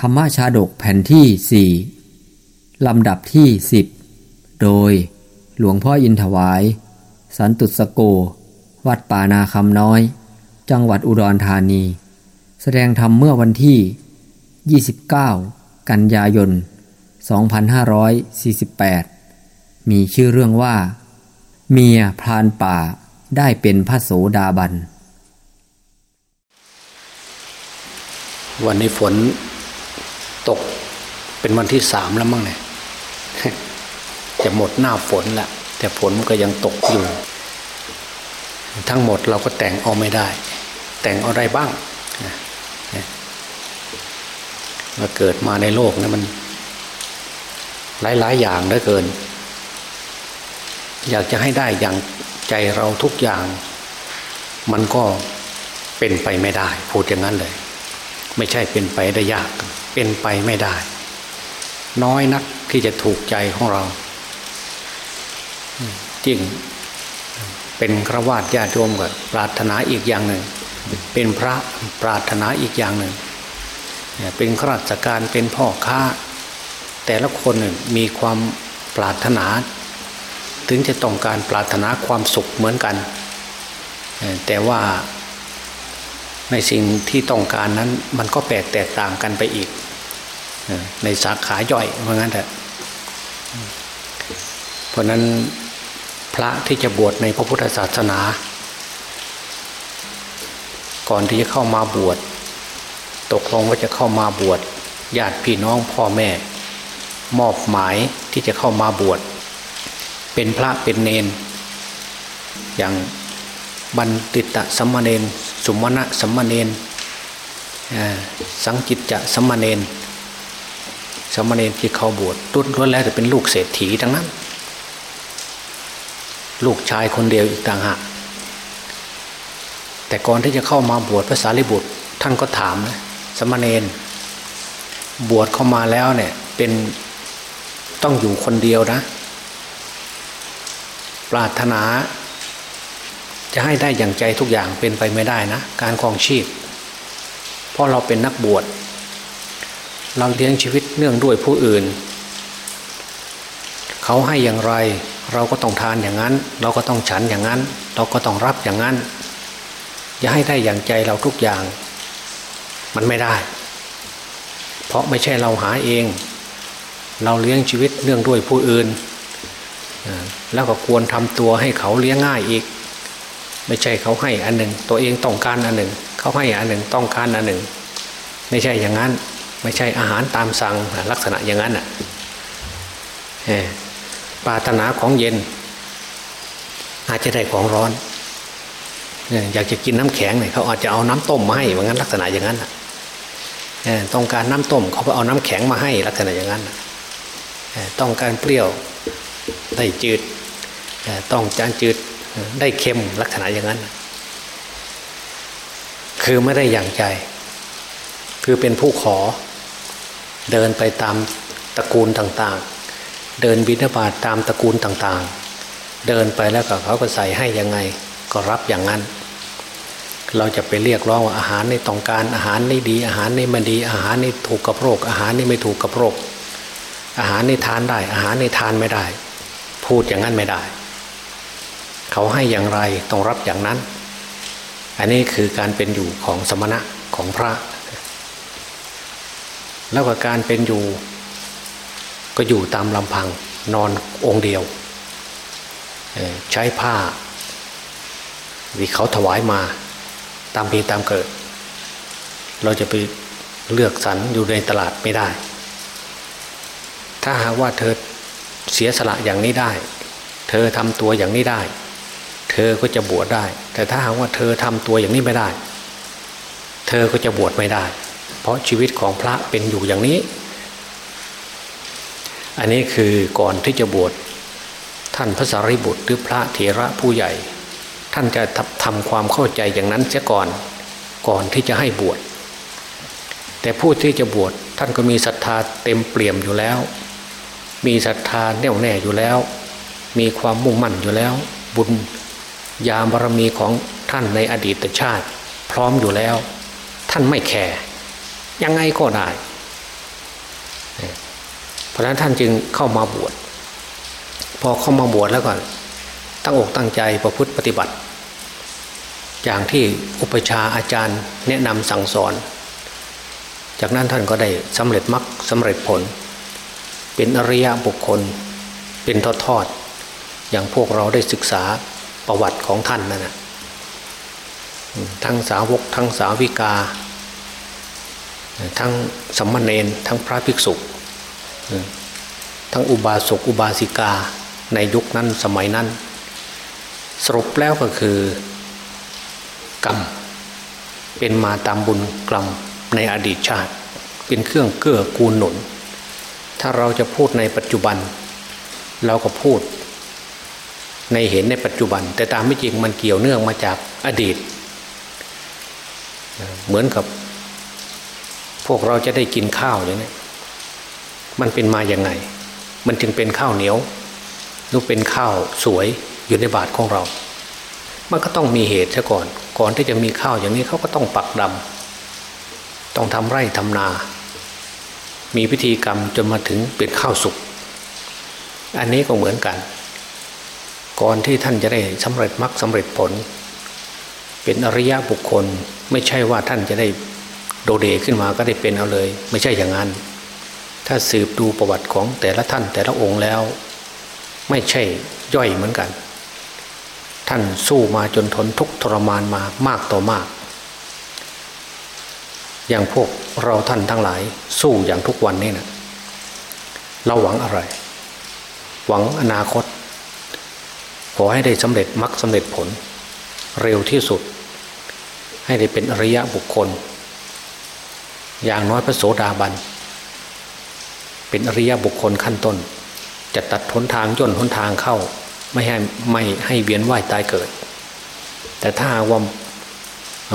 ธรรมชาดกแผ่นที่สี่ลำดับที่สิบโดยหลวงพ่ออินถวาย สันตุสโก วัดป่านาคำน้อย จังหวัดอุดรธานี แสดงธรรมเมื่อวันที่ 29 กันยายน 2548 มีชื่อเรื่องว่า เมียพรานป่าได้เป็นพระโสดาบัน วันนี้ฝน ตกเป็นวันที่สามแล้วมั้งเนี่ยจะหมดหน้าฝนละแต่ฝนมันก็ยังตกอยู่ ทั้งหมดเราก็แต่งเอาไม่ได้ แต่งเอาได้บ้างมาเกิดมาในโลกนะมัน หลาย ๆ อย่างเหลือเกิน อยากจะให้ได้อย่างใจเราทุกอย่าง มันก็เป็นไปไม่ได้ พูดอย่างนั้นเลย ไม่ใช่เป็นไปได้ยาก เป็นไปไม่ได้ น้อยนักที่จะถูกใจของเราจริงเป็นครวาดญาติโยมกับปรารถนาอีกอย่างหนึ่ง เป็นพระปรารถนาอีกอย่างหนึ่ง เป็นข้าราชการเป็นพ่อค้า แต่ละคนมีความปรารถนา ถึงจะต้องการปรารถนาความสุขเหมือนกัน แต่ว่าในสิ่งที่ต้องการนั้นมันก็แปลกแตกต่างกันไปอีก ในสาขาย่อยเพราะงั้นแหละเพราะนั้นพระที่จะบวชในพระพุทธศาสนา ก่อนที่จะเข้ามาบวช ตกลงว่าจะเข้ามาบวชญาติพี่น้องพ่อแม่ มอบหมายที่จะเข้ามาบวช เป็นพระเป็นเนน อย่างบันติตะสัมมาเนนสุมาณะสัมมาเนนสังจิตจะสัมมาเนน สมมาเนนที่เขาบวชตุ้นล้วนแล้วจะเป็นลูกเศรษฐีทั้งนั้น ลูกชายคนเดียวอีกต่างหากแต่ก่อนที่จะเข้ามาบวชพระสารีบุตร ท่านก็ถามนะสมณเณรบวชเข้ามาแล้วเนี่ยเป็นต้องอยู่คนเดียวนะ ปรารถนาจะให้ได้อย่างใจทุกอย่างเป็นไปไม่ได้นะ การครองชีพ เพราะเราเป็นนักบวช เราเลี้ยงชีวิตเนื่องด้วยผู้อื่น เขาให้อย่างไร เราก็ต้องทานอย่างนั้น เราก็ต้องฉันอย่างนั้น เราก็ต้องรับอย่างนั้น อย่าให้ได้อย่างใจเราทุกอย่าง มันไม่ได้ เพราะไม่ใช่เราหาเอง เราเลี้ยงชีวิตเนื่องด้วยผู้อื่น แล้วก็ควรทำตัวให้เขาเลี้ยงง่ายอีก ไม่ใช่เขาให้อันหนึ่ง ตัวเองต้องการอันหนึ่ง เขาให้อันหนึ่งต้องการอันหนึ่ง ไม่ใช่อย่างนั้น ไม่ใช่อาหารตามสั่งลักษณะอย่างนั้นอะปรารถนาของเย็น อาจจะได้ของร้อน อยากจะกินน้ำแข็งเนี่ยเขาอาจจะเอาน้ำต้มมาให้เหมือนกันลักษณะอย่างนั้นต้องการน้ำต้มเขาไปเอาน้ำแข็งมาให้ลักษณะอย่างนั้นต้องการเปรี้ยวได้จืดต้องจานจืดได้เค็มลักษณะอย่างนั้น คือไม่ได้อย่างใจ คือเป็นผู้ขอ เดินไปตามตระกูลต่างๆ เดินบิณฑบาตตามตระกูลต่างๆ เดินไปแล้วก็เขาก็ใส่ให้ยังไงก็รับอย่างนั้น เราจะไปเรียกร้องว่าอาหารในต้องการอาหารนี่ดี อาหารนี่มันดี อาหารนี่ถูกกับโรค อาหารนี่ไม่ถูกกับโรค อาหารนี่ทานได้ อาหารนี่ทานไม่ได้ พูดอย่างนั้นไม่ได้ เขาให้อย่างไรต้องรับอย่างนั้น อันนี้คือการเป็นอยู่ของสมณะของพระ แล้วก็การเป็นอยู่ ก็อยู่ตามลำพังนอนองค์เดียว ใช้ผ้าที่เขาถวายมาตามปีตามเกิด เราจะไปเลือกสรรอยู่ในตลาดไม่ได้ ถ้าหากว่าเธอเสียสละอย่างนี้ได้ เธอทำตัวอย่างนี้ได้ เธอก็จะบวชได้ แต่ถ้าหากว่าเธอทำตัวอย่างนี้ไม่ได้ เธอก็จะบวชไม่ได้ เพราะชีวิตของพระเป็นอยู่อย่างนี้ อันนี้คือก่อนที่จะบวชท่านพระสารีบุตรหรือพระเถระผู้ใหญ่ ท่านจะทำความเข้าใจอย่างนั้นเสียก่อนก่อนที่จะให้บวช แต่ผู้ที่จะบวชท่านก็มีศรัทธาเต็มเปี่ยมอยู่แล้ว มีศรัทธาแน่วแน่อยู่แล้ว มีความมุ่งมั่นอยู่แล้ว บุญยามบารมีของท่านในอดีตชาติ พร้อมอยู่แล้ว ท่านไม่แคร์ ยังไงก็ได้ เพราะฉะนั้นท่านจึงเข้ามาบวช พอเข้ามาบวชแล้วก็ตั้งอกตั้งใจประพฤติปฏิบัติ อย่างที่อุปชาอาจารย์แนะนำสั่งสอน จากนั้นท่านก็ได้สำเร็จมรรคสำเร็จผล เป็นอริยบุคคล เป็นทอดทอดอย่างพวกเราได้ศึกษาประวัติของท่านนั่นนะทั้งสาวกทั้งสาวิกา ทั้งสัมมาเนนทั้งพระภิกษุทั้งอุบาสกอุบาสิกาในยุคนั้นสมัยนั้น สรุปแล้วก็คือกรรม เป็นมาตามบุญกรรมในอดีตชาติ เป็นเครื่องเกื้อกูลหนุน ถ้าเราจะพูดในปัจจุบัน เราก็พูด ในเห็นในปัจจุบัน แต่ตามไม่จริงมันเกี่ยวเนื่องมาจากอดีต เหมือนกับ วกเราจะได้กินข้าวอย่างนี้มันเป็นมาอย่างไง มันจึงเป็นข้าวเหนียวหรือเป็นข้าวสวยอยู่ในบาทของเรา มันก็ต้องมีเหตุซะก่อน ก่อนที่จะมีข้าวอย่างนี้เขาก็ต้องปักดำต้องทำไร่ทำนา มีพิธีกรรมจนมาถึงเป็นข้าวสุก อันนี้ก็เหมือนกัน ก่อนที่ท่านจะได้สำเร็จมรรคสำเร็จผล เป็นอริยะบุคคลไม่ใช่ว่าท่านจะได้ โดเดขึ้นมาก็ได้เป็นเอาเลย ไม่ใช่อย่างนั้น ถ้าสืบดูประวัติของแต่ละท่านแต่ละองค์แล้ว ไม่ใช่ย่อยเหมือนกัน ท่านสู้มาจนทนทุกทรมานมามากต่อมาก อย่างพวกเราท่านทั้งหลาย สู้อย่างทุกวันนี้นะเราหวังอะไร หวังอนาคต ขอให้ได้สำเร็จมรรคสำเร็จผล เร็วที่สุด ให้ได้เป็นอริยะบุคคล อย่างน้อยพระโสดาบัน เป็นอริยบุคคลขั้นต้น จะตัดหนทางย่นหนทางเข้า ไม่ให้ไม่ให้เวียนว่ายตายเกิด แต่ถ้าว่า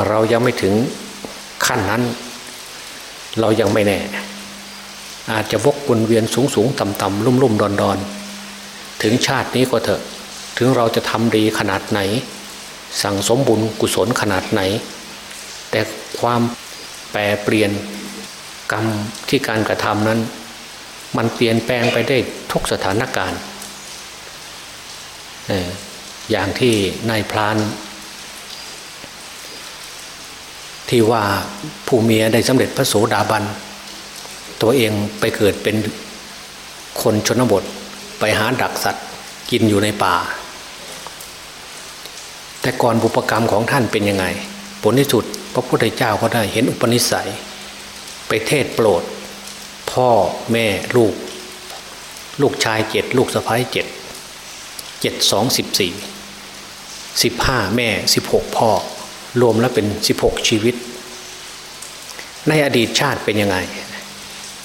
เรายังไม่ถึงขั้นนั้น เรายังไม่แน่ อาจจะวกวนเวียนสูงสูงต่ำต่ำลุ่มลุ่มดอนดอนถึงชาตินี้ก็เถอะ ถึงเราจะทำดีขนาดไหน สั่งสมบุญกุศลขนาดไหน แต่ความแปรเปลี่ยน กรรมที่การกระทำนั้น มันเปลี่ยนแปลงไปได้ทุกสถานการณ์อย่างที่นายพราน ที่ว่าผู้เมียได้สำเร็จพระโสดาบัน ตัวเองไปเกิดเป็นคนชนบทไปหาดักสัตว์กินอยู่ในป่า แต่ก่อนบุปกรรมของท่านเป็นยังไง ผลที่สุดพระพุทธเจ้าก็ได้เห็นอุปนิสัย ไปเทศโปรด พ่อแม่ลูก ลูกชายเจ็ดลูกสะพ้ายเจ็ดเจ็ดสองสิบสี่สิบห้าแม่สิบหกพ่อ รวมแล้วเป็นสิบหกชีวิต ในอดีตชาติเป็นยังไง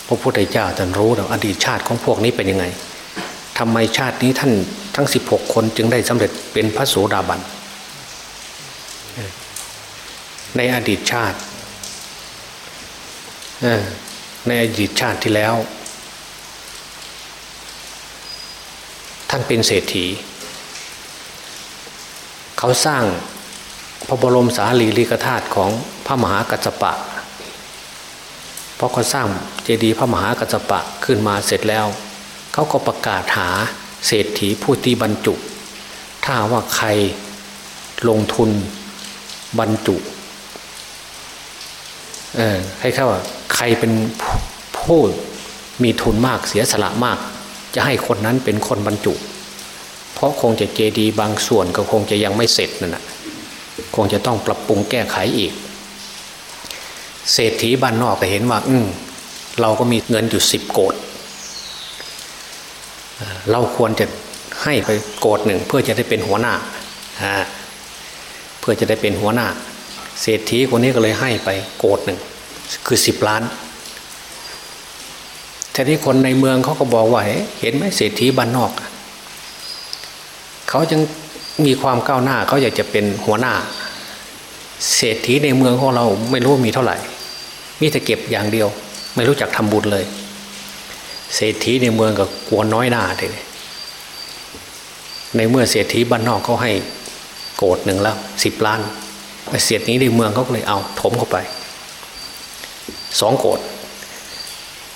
พระพุทธเจ้าท่านรู้แล้วอดีตชาติของพวกนี้เป็นยังไงทำไมชาตินี้ท่านทั้งสิบหกคนจึงได้สำเร็จเป็นพระโสดาบัน ในอดีตชาติ ในอดีตชาติที่แล้ว ท่านเป็นเศรษฐี เขาสร้างพระบรมสารีริกธาตุของพระมหากัจจปะเพราะเขาสร้างเจดีย์พระมหากัจจปะขึ้นมาเสร็จแล้ว เขาก็ประกาศหาเศรษฐีผู้ที่บรรจุ ถ้าว่าใครลงทุนบรรจุ เออให้เขาว่า รเป็นผู้มีทุนมากเสียสละมาก จะให้คนนั้นเป็นคนบรรจุ เพราะคงจะเจดีบางส่วนก็คงจะยังไม่เสร็จนั่นแหะคงจะต้องปรับปรุงแก้ไขอีก เศรษฐีบ้านนอกก็เห็นว่า อืมเราก็มีเงินอยู่สิบโกดเราควรจะให้ไปโกดหนึ่งเพื่อจะได้เป็นหัวหน้าเพื่อจะได้เป็นหัวหน้า เศรษฐีคนนี้ก็เลยให้ไปโกดหนึ่ง คือสิบล้านแต่ที่คนในเมืองเขาก็บอกว่าเห็นไหมเศรษฐีบ้านนอกเขาจึงมีความก้าวหน้าเขาอยากจะเป็นหัวหน้า เศรษฐีในเมืองของเราไม่รู้มีเท่าไหร่ มีแต่เก็บอย่างเดียว ไม่รู้จักทำบุญเลย เศรษฐีในเมืองก็กลัวน้อยหน้าเลยในเมื่อเศรษฐีบ้านนอกเขาให้โกดหนึ่งแล้วสิบล้านเศรษฐีในเมืองเขาก็เลยเอาถมเข้าไป สองโกด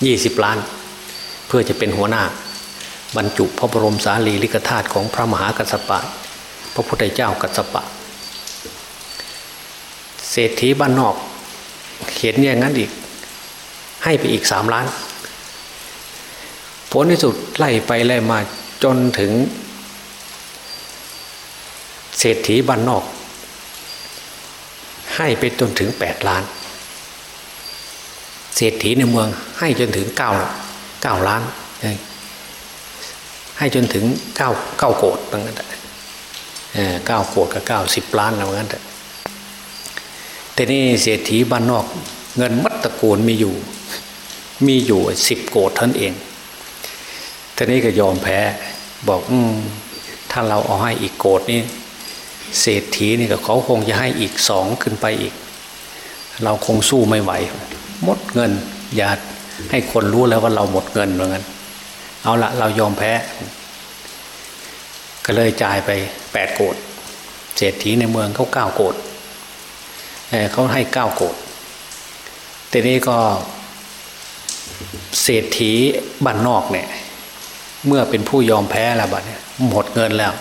ยี่สิบล้าน เพื่อจะเป็นหัวหน้า บรรจุพระบรมสารีริกธาตุของพระมหากัสสปะ พระพุทธเจ้ากัสสปะ เศรษฐีบ้านนอกเห็นอย่างนั้นอีก ให้ไปอีกสามล้าน ผลที่สุดไล่ไปไล่มาจนถึง เศรษฐีบ้านนอก ให้ไปจนถึงแปดล้าน เศรษฐีในเมือง ให้จนถึงเก้าเก้าล้าน ให้จนถึงเก้าเก้าโกดเหมือนกันเก้าโกดกับเก้าสิบล้านเหมือนกันแต่นี่เศรษฐีบ้านนอก เงินมัดตะโกนมีอยู่ มีอยู่สิบโกดท่านเองทีนี้ก็ยอมแพ้บอกอืมถ้าเราเอาให้อีกโกดนี่เศรษฐีนี่ก็เขาคงจะให้อีกสองขึ้นไปอีก เราคงสู้ไม่ไหว หมดเงิน อย่าให้คนรู้แล้วว่าเราหมดเงินเหมือนกันเอาละเรายอมแพ้ ก็เลยจ่ายไปแปดโกดเศรษฐีในเมืองเขาเก้าโกดเขาให้เก้าโกดแต่นี้ก็เศรษฐีบ้านนอกเนี่ย เมื่อเป็นผู้ยอมแพ้แล้วบัดเนี่ยหมดเงินแล้ว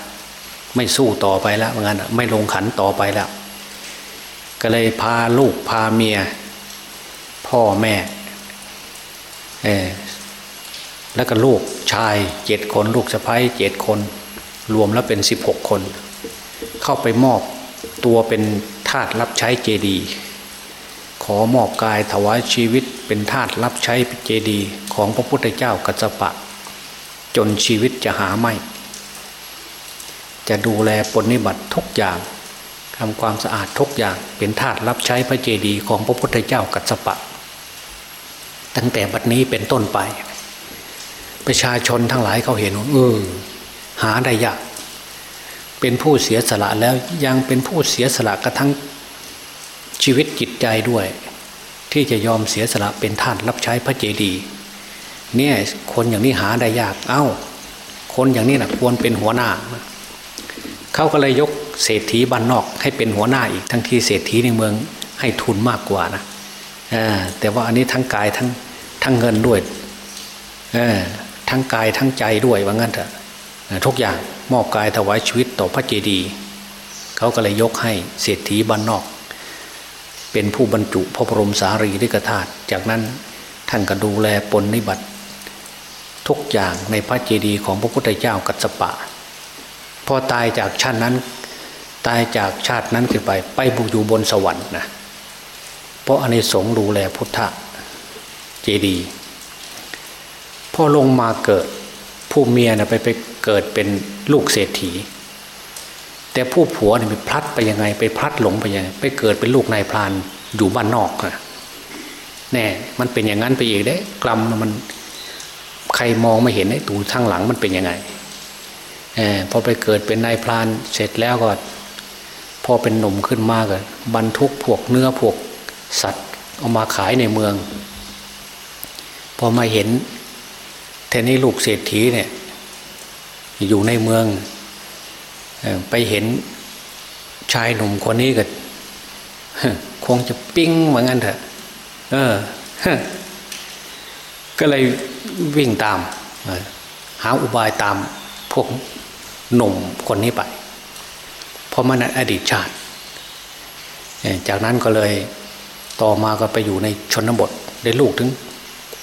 ไม่สู้ต่อไปแล้วเหมือนกันไม่ลงขันต่อไปแล้ว ก็เลยพาลูกพาเมีย พ่อแม่เออแล้วก็ลูกชายเจ็ดคน ลูกสะพ้ายเจ็ดคน รวมแล้วเป็นสิบหกคน เข้าไปมอบตัวเป็นทาสรับใช้เจดี ขอมอบกายถวายชีวิตเป็นทาสรับใช้เจดี ของพระพุทธเจ้ากัจจปะ จนชีวิตจะหาไม่ จะดูแลปนิบัติทุกอย่างทำความสะอาดทุกอย่างเป็นทาสรับใช้พระเจดีย์ของพระพุทธเจ้ากัสสปะ ตั้งแต่บัดนี้เป็นต้นไป ประชาชนทั้งหลายเขาเห็นว่าเออหาได้ยาก เป็นผู้เสียสละแล้วยังเป็นผู้เสียสละกระทั่งชีวิตจิตใจด้วย ที่จะยอมเสียสละเป็นท่าสรับใช้พระเจดีย์เนี่ยคนอย่างนี้หาได้ยากเอา้า คนอย่างนี้นะควรเป็นหัวหน้า เขาก็เลยยกเศรษฐีบ้านนอกให้เป็นหัวหน้าอีกทั้งที่เศรษฐีในเมืองให้ทุนมากกว่านะ แต่ว่าอันนี้ทั้งกายทั้งทั้งเงินด้วยทั้งกายทั้งใจด้วยว่างั้นเถอะทุกอย่างมอบกายถวายชีวิตต่อพระเจดีย์เขาก็เลยยกให้เศรษฐีบ้านนอก เป็นผู้บรรจุพระบรมสารีริกธาตุจากนั้นท่านก็ดูแลปนนิบัติทุกอย่างในพระเจดีย์ของพระพุทธเจ้ากัสปะ พอตายจากชาตินั้น ตายจากชาตินั้นขึ้นไป ไปบุอยู่บนสวรรค์นะ เพราะอันนี้สงดูแลพุทธเจดีพอลงมาเกิด ผู้เมียนะไปไปเกิดเป็นลูกเศรษฐี แต่ผู้ผัวเนี่ยไปพลัดไปยังไง ไปพลัดหลงไปยังไงไปเกิดเป็นลูกนายพรานอยู่บ้านนอกอะแน่มันเป็นอย่างนั้นไปอีกได้กรรมมันใครมองไม่เห็นไอ้ตูทางหลังมันเป็นยังไงอพอไปเกิดเป็นนายพรานเสร็จแล้วก็ พอเป็นหนุ่มขึ้นมากเลบรรทุกพวกเนื้อพวก สัตว์เอามาขายในเมือง พอมาเห็นแทนนี้ลูกเศรษฐีเนี่ยอยู่ในเมืองไปเห็นชายหนุ่มคนนี้ก็คงจะปิ้งเหมือนกันเถอะ เออ ก็เลยวิ่งตาม หาอุบายตามพวกหนุ่มคนนี้ไป เพราะมันอดีตชาติ จากนั้นก็เลย ต่อมาก็ไปอยู่ในชนบทได้ลูกถึง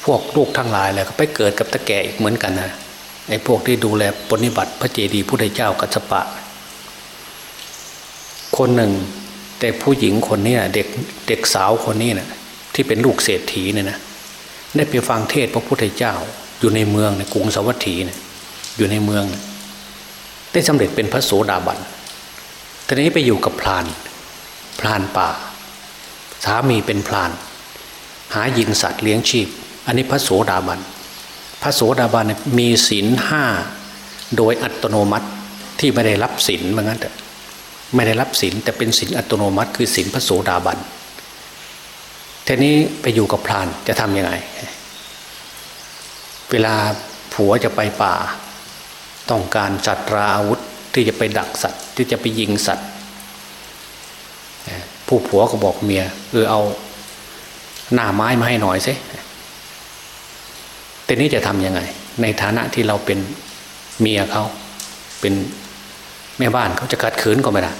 พวกลูกทั้งหลายเลยก็ไปเกิดกับตะแก่อีกเหมือนกันนะไอ้พวกที่ดูแลปฏิบัติพระเจดีย์พุทธเจ้ากัสปะ คนหนึ่ง แต่ผู้หญิงคนนี้เด็กเด็กสาวคนนี้นะที่เป็นลูกเศรษฐีเนี่ยนะได้ไปฟังเทศพระพุทธเจ้าอยู่ในเมืองในกรุงสวัสดีเนี่ยอยู่ในเมืองได้สำเร็จเป็นพระโสดาบันตอนนี้ไปอยู่กับพรานพรานป่า สามีเป็นพราน หายิงสัตว์เลี้ยงชีพ อันนี้พระโสดาบัน พระโสดาบันมีศีลห้าโดยอัตโนมัติที่ไม่ได้รับศีลเหมือนกันแต่ไม่ได้รับศีลแต่เป็นศีลอัตโนมัติ คือศีลพระโสดาบันทีนี้ไปอยู่กับพรานจะทำยังไง เวลาผัวจะไปป่า ต้องการจัดราอาวุธที่จะไปดักสัตว์ที่จะไปยิงสัตว์ ผู้ผัวก็บอกเมียเออเอาหน้าไม้มาให้หน่อยสิแต่นี้จะทำยังไง ในฐานะที่เราเป็นเมียเขาเป็นแม่บ้านเขาจะกัดขืนก็ไม่ได้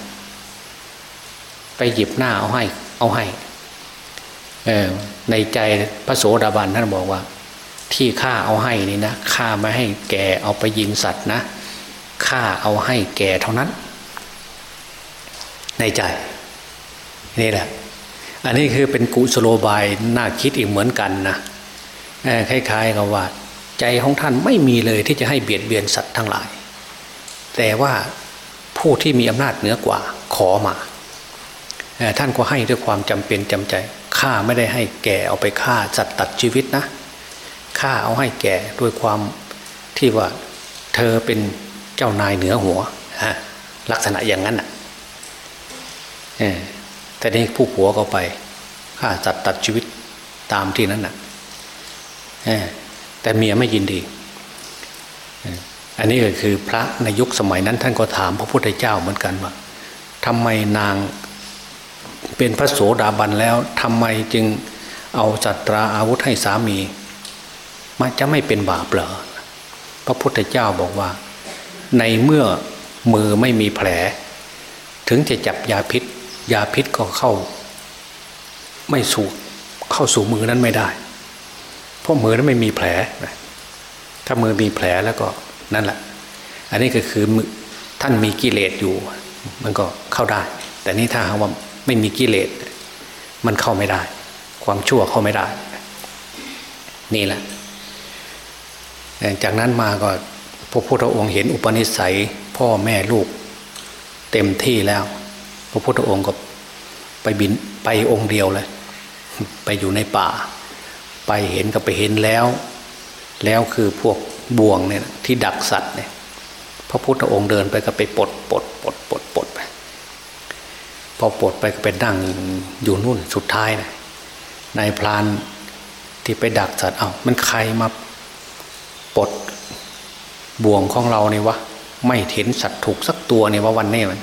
ไปหยิบหน้าเอาให้ เอาให้ในใจพระโสดาบันท่านบอกว่า ที่ข้าเอาให้นี่นะข้าไม่ให้แกเอาไปยิงสัตว์นะข้าเอาให้แกเท่านั้น ในใจ นี่แหละ อันนี้คือเป็นกุสโลบายน่าคิดอีกเหมือนกันนะคล้ายๆกับว่า ใจของท่านไม่มีเลยที่จะให้เบียดเบียนสัตว์ทั้งหลาย แต่ว่าผู้ที่มีอำนาจเหนือกว่าขอมา ท่านก็ให้ด้วยความจำเป็นจำใจข้าไม่ได้ให้แก่เอาไปฆ่าสัตว์ตัดชีวิตนะข้าเอาให้แก่ด้วยความที่ว่าเธอเป็นเจ้านายเหนือหัวลักษณะอย่างนั้นอะ แต่นี่ผู้ผัวก็ไปฆ่าสัตว์ตัดชีวิตตามที่นั้นน่ะแต่เมียไม่ยินดี อันนี้ก็คือพระในยุคสมัยนั้นท่านก็ถามพระพุทธเจ้าเหมือนกันว่าทำไมนางเป็นพระโสดาบันแล้วทำไมจึงเอาจัตราอาวุธให้สามี มันจะไม่เป็นบาปเหรอพระพุทธเจ้าบอกว่า ในเมื่อมือไม่มีแผล ถึงจะจับยาพิษ ยาพิษก็เข้า ไม่สู่เข้าสู่มือนั้นไม่ได้ เพราะมือนั้นไม่มีแผล ถ้ามือมีแผลแล้วก็นั่นแหละ อันนี้ก็คือท่านมีกิเลสอยู่ มันก็เข้าได้ แต่นี่ถ้าหากว่าไม่มีกิเลสมันเข้าไม่ได้ ความชั่วเข้าไม่ได้ นี่แหละ จากนั้นมาก็พระพุทธองค์เห็นอุปนิสัย พ่อแม่ลูก เต็มที่แล้ว พระพุทธองค์ก็ไปบินไปองค์เดียวเลย ไปอยู่ในป่า ไปเห็นก็ไปเห็นแล้ว แล้วคือพวกบ่วงเนี่ยที่ดักสัตว์เนี่ย พระพุทธองค์เดินไปก็ไปปลดปลดปลดปลดปลดไปพอปลดไปก็เป็นนั่งอยู่นู่นสุดท้ายนะนายพรานที่ไปดักสัตว์เอา้ามันใครมาปลดบ่วงของเราเนี่ยวะไม่เห็นสัตว์ถูกสักตัวเนี่ยวะวันนี้มัน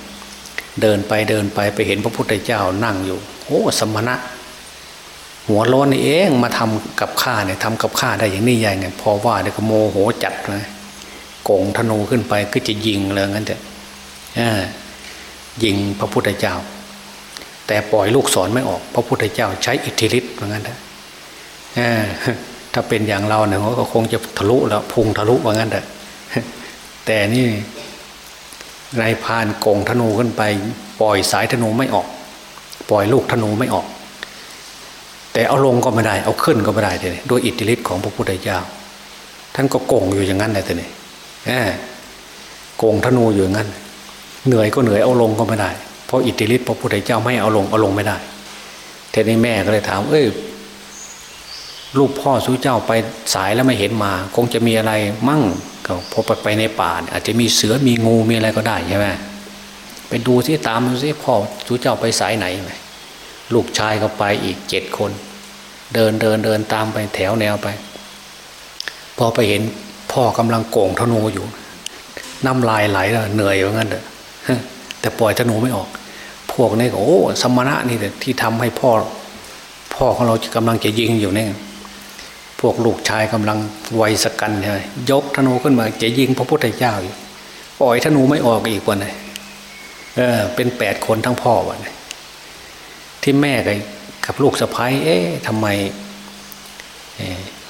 เดินไปเดินไปไปเห็นพระพุทธเจ้านั่งอยู่ โอ้สมณะ หัวร้อนนี่เองมาทำกับข้าเนี่ยทำกับข้าได้อย่างนี้ใหญ่ไงพอว่าเดี๋ยก็โมโหจัดเลยโกงธนูขึ้นไปก็จะยิงเลยงั้นเถอะยิงพระพุทธเจ้า แต่ปล่อยลูกศรไม่ออก พระพุทธเจ้าใช้อิทธิฤทธิ์เหมือนกันนะถ้าเป็นอย่างเราเนี่ยก็คงจะทะลุแล้วพุงทะลุเหมือนกันแต่แต่นี่ นายพานโกงธนูขึ้นไป ปล่อยสายธนูไม่ออก ปล่อยลูกธนูไม่ออก แต่เอาลงก็ไม่ได้ เอาขึ้นก็ไม่ได้เลยด้วยอิทธิฤทธิ์ของพระพุทธเจ้าท่านก็โกงอยู่อย่างนั้นเลยแต่นี่โกงธนูอยู่อย่างนั้น เหนื่อยก็เหนื่อยเอาลงก็ไม่ได้เพราะอิทธิฤทธิ์พระพุทธเจ้าไม่เอาลงเอาลงไม่ได้ทีนี้แม่ก็เลยถาม เอ้ย ลูกพ่อสู้เจ้าไปสายแล้วไม่เห็นมา คงจะมีอะไรมั่งก็พอไปในป่าอาจจะมีเสือมีงูมีอะไรก็ได้ใช่ไหมไปดูที่ตามดูสิพ่อสู้เจ้าไปสายไหนไหมลูกชายก็ไปอีกเจ็ดคน เดินเดินเดินตามไปแถวแนวไป พอไปเห็นพ่อกำลังโก่งธนูอยู่ น้ำลายไหลแล้วเหนื่อยอย่างนั้นเด้อแต่ปล่อยธนูไม่ออก พวกนี้โอ้สมณะนี่แต่ที่ทำให้พ่อ พ่อของเรากำลังจะยิงอยู่เนี่ย พวกลูกชายกำลังไวสกันใช่ไหมยกธนูขึ้นมาจะยิงพระพุทธเจ้าอยู่ปล่อยธนูไม่ออกอีกวันเลยเออ เป็นแปดคนทั้งพ่อวันที่แม่กับลูกสะพ้ายเอ๊ะทำไม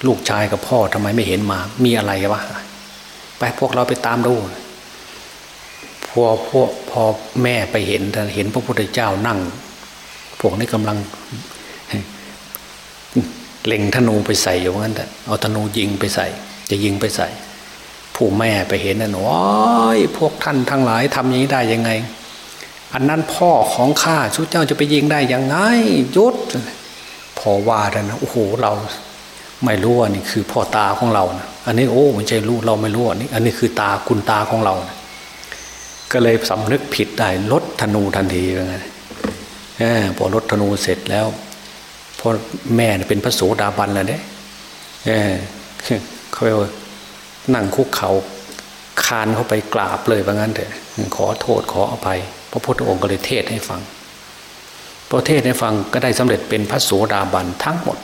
ลูกชายกับพ่อทำไมไม่เห็นมา มีอะไรวะไปพวกเราไปตามดูพอพวกพอแม่ไปเห็นเห็นพระพุทธเจ้านั่ง พวกนี้กำลัง เล็งธนูไปใส่อยู่งั้นแต่เอาธนูยิงไปใส่ จะยิงไปใส่ ผู้แม่ไปเห็นนั่นโอ้ยพวกท่านทั้งหลายทำอย่างนี้ได้ยังไง อันนั้นพ่อของข้าชุดเจ้าจะไปยิงได้ยังไงยุดพอว่าแล้วนะโอ้โหเราไม่รู้ว่านี่คือพ่อตาของเรานะอันนี้โอ้ไม่ใช่รู้เราไม่รู้อันนี้ อันนี้คือตาคุณตาของเรานะก็เลยสำนึกผิดได้ลดธนูทันทีว่าไงพอลดธนูเสร็จแล้ว พอแม่เป็นพระโสดาบันแล้วเนี่ยเขาไปนั่งคุกเขาคานเข้าไปกราบเลยว่างั้นเถอะขอโทษขออภัย พระพุทธองค์ก็เลยเทศให้ฟังพอเทศให้ฟังก็ได้สำเร็จเป็นพระโสดาบันทั้งหมด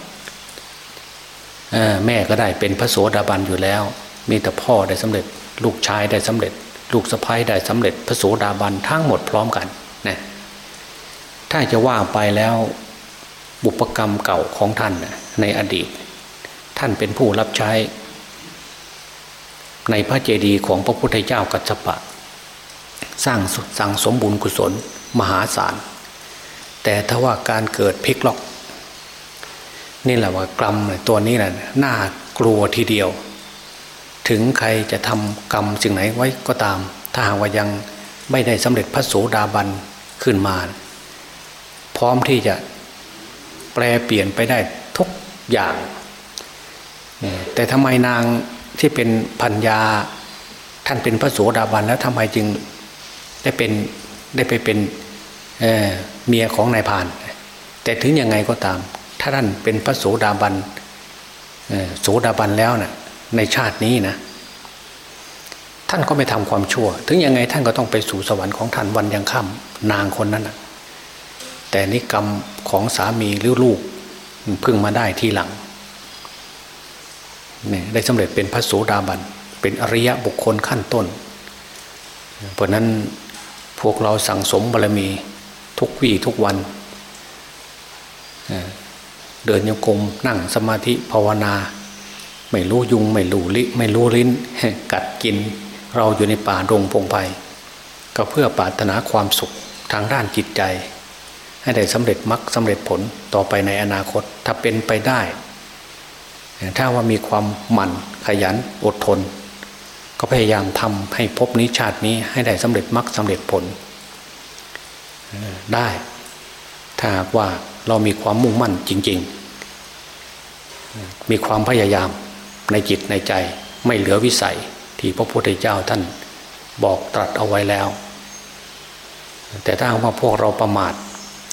แม่ก็ได้เป็นพระโสดาบันอยู่แล้ว มีแต่พ่อได้สำเร็จ ลูกชายได้สำเร็จ ลูกสะพ้ายได้สำเร็จพระโสดาบันทั้งหมดพร้อมกันนะถ้าจะว่าไปแล้ว บุปกรรมเก่าของท่านในอดีต ท่านเป็นผู้รับใช้ ในพระเจดีย์ของพระพุทธเจ้ากัจจปะ สร้างสั่งสมบุญกุศลมหาศาล แต่ถ้าว่าการเกิดพลิกล็อก นี่แหละว่ากรรมตัวนี้แหละน่ากลัวทีเดียว ถึงใครจะทำกรรมสิ่งไหนไว้ก็ตาม ถ้าหากว่ายังไม่ได้สำเร็จพระโสดาบันขึ้นมา พร้อมที่จะ แปลเปลี่ยนไปได้ทุกอย่าง แต่ทำไมนางที่เป็นพัญญาท่านเป็นพระโสดาบันแล้วทำไมจึงได้เป็นได้ไปเป็นเเมียของนายพาน แต่ถึงยังไงก็ตาม ถ้าท่านเป็นพระโสดาบันโสดาบันแล้วนะ่ะในชาตินี้นะ ท่านก็ไม่ทำความชั่ว ถึงยังไงท่านก็ต้องไปสู่สวรรค์ของท่านวันยังค่ำนางคนนั้นนะ แต่นิกรรมของสามีหรือลูกพึ่งมาได้ทีหลังเนี่ยได้สำเร็จเป็นพระโสดาบัน เป็นอริยะบุคคลขั้นต้น เพราะนั้นพวกเราสั่งสมบารมีทุกวี่ทุกวัน เดินโยกมนั่งสมาธิภาวนา ไม่รู้ยุง ไม่รู้ลิไม่รู้ลิ้น กัดกิน เราอยู่ในป่าดงพงไพ่ก็เพื่อปรารถนาความสุขทางด้านจิตใจ ให้ได้สำเร็จมรรคสำเร็จผลต่อไปในอนาคต ถ้าเป็นไปได้ ถ้าว่ามีความหมั่นขยันอดทน ก็พยายามทำให้พบนี้ชาตินี้ให้ได้สำเร็จมรรคสำเร็จผลได้ ถ้าว่าเรามีความมุ่งมั่นจริง ๆ มีความพยายามในจิตในใจไม่เหลือวิสัยที่พระพุทธเจ้าท่านบอกตรัสเอาไว้แล้ว แต่ถ้าว่าพวกเราประมาท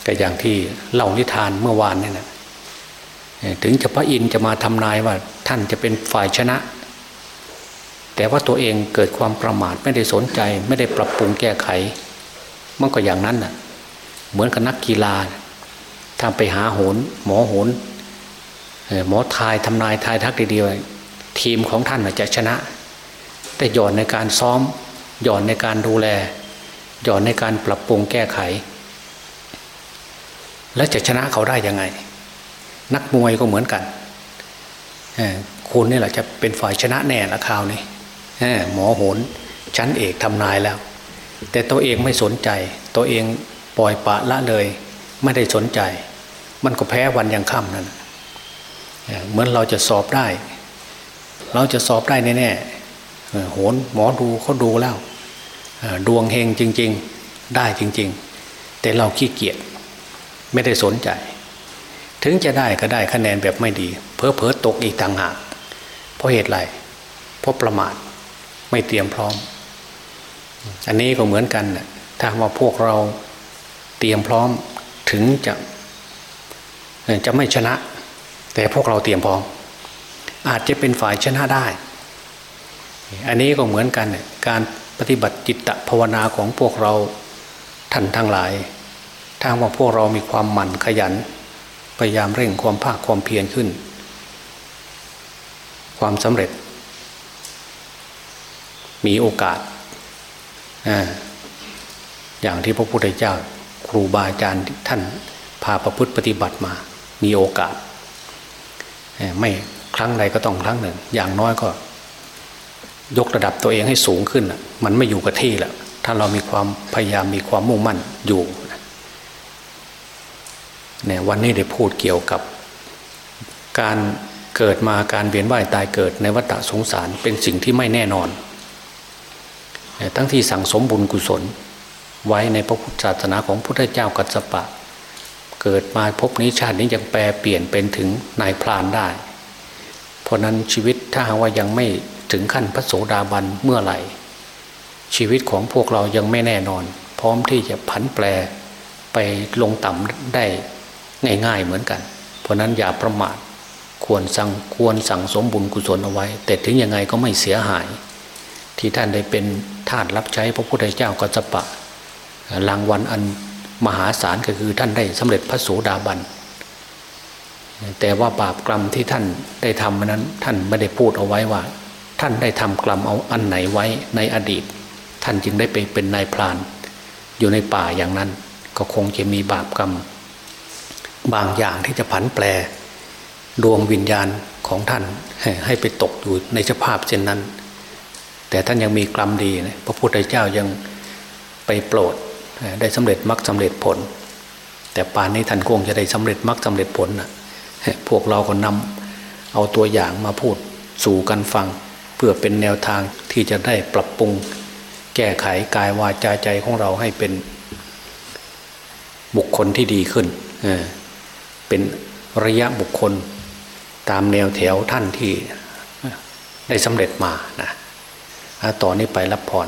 ก็อย่างที่เล่านิทานเมื่อวานนี่นะถึงจะพระอินจะมาทำนายว่าท่านจะเป็นฝ่ายชนะ แต่ว่าตัวเองเกิดความประมาทไม่ได้สนใจ ไม่ได้ปรับปรุงแก้ไข มันก็อย่างนั้นน่ะ เหมือนกับนักกีฬาถ้าไปหาโหน หมอโหนหมอทายทำนายทายทักเดียวทีมของท่านจะชนะ แต่หย่อนในการซ้อมหย่อนในการดูแลหย่อนในการปรับปรุงแก้ไข แล้วจะชนะเขาได้ยังไง นักมวยก็เหมือนกันคุณนี่แหละจะเป็นฝ่ายชนะแน่ละคราวนี้หมอโหนชั้นเอกทำนายแล้ว แต่ตัวเองไม่สนใจ ตัวเองปล่อยปะละเลย ไม่ได้สนใจ มันก็แพ้วันยังค่ำนั่นเหมือนเราจะสอบได้ เราจะสอบได้แน่ๆโหนหมอดูเขาดูแล้วดวงเฮงจริง ๆ ได้จริง ๆ แต่เราขี้เกียจ ไม่ได้สนใจ ถึงจะได้ก็ได้คะแนนแบบไม่ดี เพอเพอตกอีกต่างหากเพราะเหตุไรเพราะประมาทไม่เตรียมพร้อม อันนี้ก็เหมือนกันนะถ้าว่าพวกเราเตรียมพร้อมถึงจะจะไม่ชนะ แต่พวกเราเตรียมพร้อม อาจจะเป็นฝ่ายชนะได้ อันนี้ก็เหมือนกัน การปฏิบัติจิตตภาวนาของพวกเราท่านทั้งหลาย ถ้าว่าพวกเรามีความหมั่นขยัน พยายามเร่งความภาคความเพียรขึ้น ความสำเร็จ มีโอกาสอย่างที่พระพุทธเจ้าครูบาอาจารย์ท่านพาประพฤติปฏิบัติมา มีโอกาส ไม่ครั้งใดก็ต้องครั้งหนึ่ง อย่างน้อยก็ ยกระดับตัวเองให้สูงขึ้น มันไม่อยู่กับที่ล้วถ้าเรามีความพยายามมีความมุ่งมั่นอยู่ เนี่ยวันนี้ได้พูดเกี่ยวกับ การเกิดมาการเวียนว่ายตายเกิดในวัฏสงสารเป็นสิ่งที่ไม่แน่นอน ทั้งที่สั่งสมบุญกุศล ไว้ในพระพุทธศาสนาของพุทธเจ้ากัสปะ เกิดมาพบนี้ชาตินี้ยังแปลเปลี่ยนเป็นถึงนายพรานได้ เพราะนั้นชีวิตถ้าหากว่ายังไม่ถึงขั้นพระโสดาบันเมื่อไหร่ ชีวิตของพวกเรายังไม่แน่นอน พร้อมที่จะผันแปรไปลงต่ำได้ ง่ายๆเหมือนกัน เพราะนั้นอย่าประมาทควรสั่งควรสั่งสมบุญกุศลเอาไว้ แต่ถึงยังไงก็ไม่เสียหาย ที่ท่านได้เป็นทาสรับใช้พระพุทธเจ้ากัจจปะรางวัลอันมหาศาลก็คือท่านได้สำเร็จพระโสดาบัน แต่ว่าบาปกรรมที่ท่านได้ทำนั้นท่านไม่ได้พูดเอาไว้ว่า ท่านได้ทำกรรมเอาอันไหนไว้ในอดีต ท่านจึงได้ไปเป็นนายพราน อยู่ในป่าอย่างนั้นก็คงจะมีบาปกรรม บางอย่างที่จะผันแปรดวงวิญญาณของท่านให้ไปตกอยู่ในสภาพเช่นนั้น แต่ท่านยังมีกรรมดีนะพระพุทธเจ้ายังไปโปรดได้สำเร็จมรรคสาเร็จผล แต่ป่านนี้ท่านคงจะได้สำเร็จมรรคสาเร็จผลนะพวกเราก็นำเอาตัวอย่างมาพูดสู่กันฟัง เพื่อเป็นแนวทางที่จะได้ปรับปรุง แก้ไขกายวาจาใจของเราให้เป็นบุคคลที่ดีขึ้น เป็นระยะบุคคลตามแนวแถวท่านที่ได้สำเร็จมานะต่อนนี้ไปรับพร